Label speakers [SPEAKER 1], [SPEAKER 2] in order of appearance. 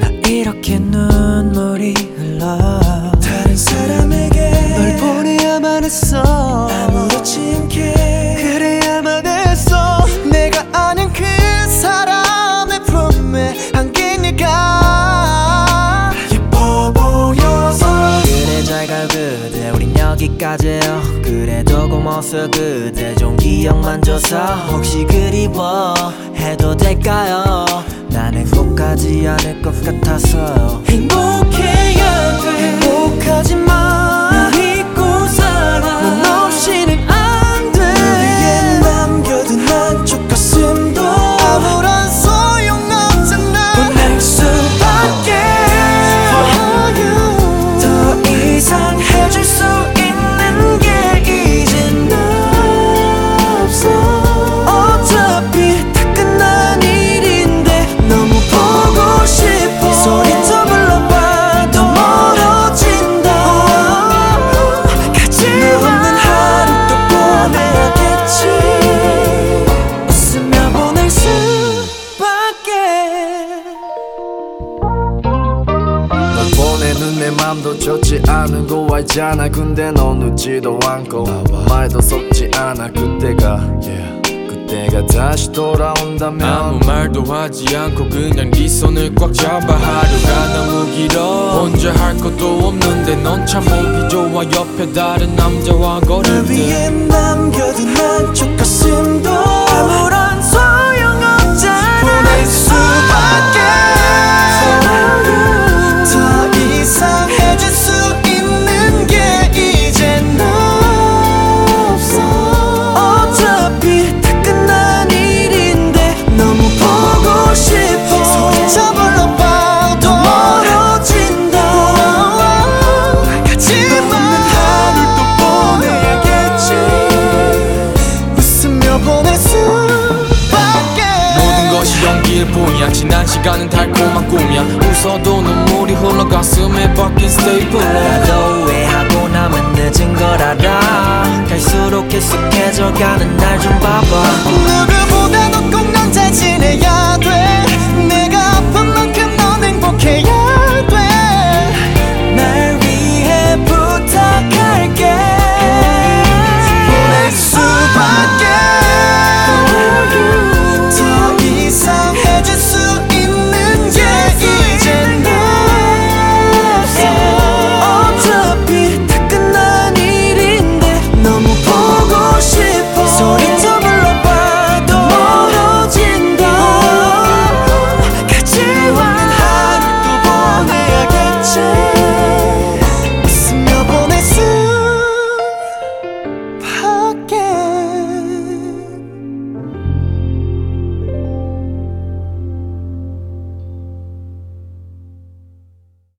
[SPEAKER 1] 나 이렇게 눈물이 흘러.
[SPEAKER 2] 다른 사람에게
[SPEAKER 1] 널 보내야만 했어.
[SPEAKER 2] 아무렇지 않게
[SPEAKER 1] 그래야만 했어. 내가 아는 그 사람의 품에 네가.
[SPEAKER 2] 예뻐 보여서.
[SPEAKER 1] 그래 잘가 그대 우린 여기까지요. 그래도 고마웠어 그대 좋은 기억만 줘서 혹시 그리워 해도 될까요 하지 않을 것 같아서요
[SPEAKER 2] 내
[SPEAKER 3] 맘도 좋지 않은 거 알잖아. 근데 넌 웃지도 않고 말도 섞지 않아. 그때가 그때가 다시 돌아온다면
[SPEAKER 4] 아무 말도 하지 않고 그냥 네 손을 꽉 잡아. 하루가 너무 길어. 혼자 할 것도 없는데 넌 참 보기 좋아. 옆에 다른 남자와
[SPEAKER 2] 위해
[SPEAKER 4] 때 난 시간은 달콤한 꿈이야. 웃어도 눈물이 흘러 가슴에 박힌 스테이플러
[SPEAKER 1] 나도 후회하고 나면 늦은 걸 알아. 갈수록 계속해져 가는 날 좀 봐봐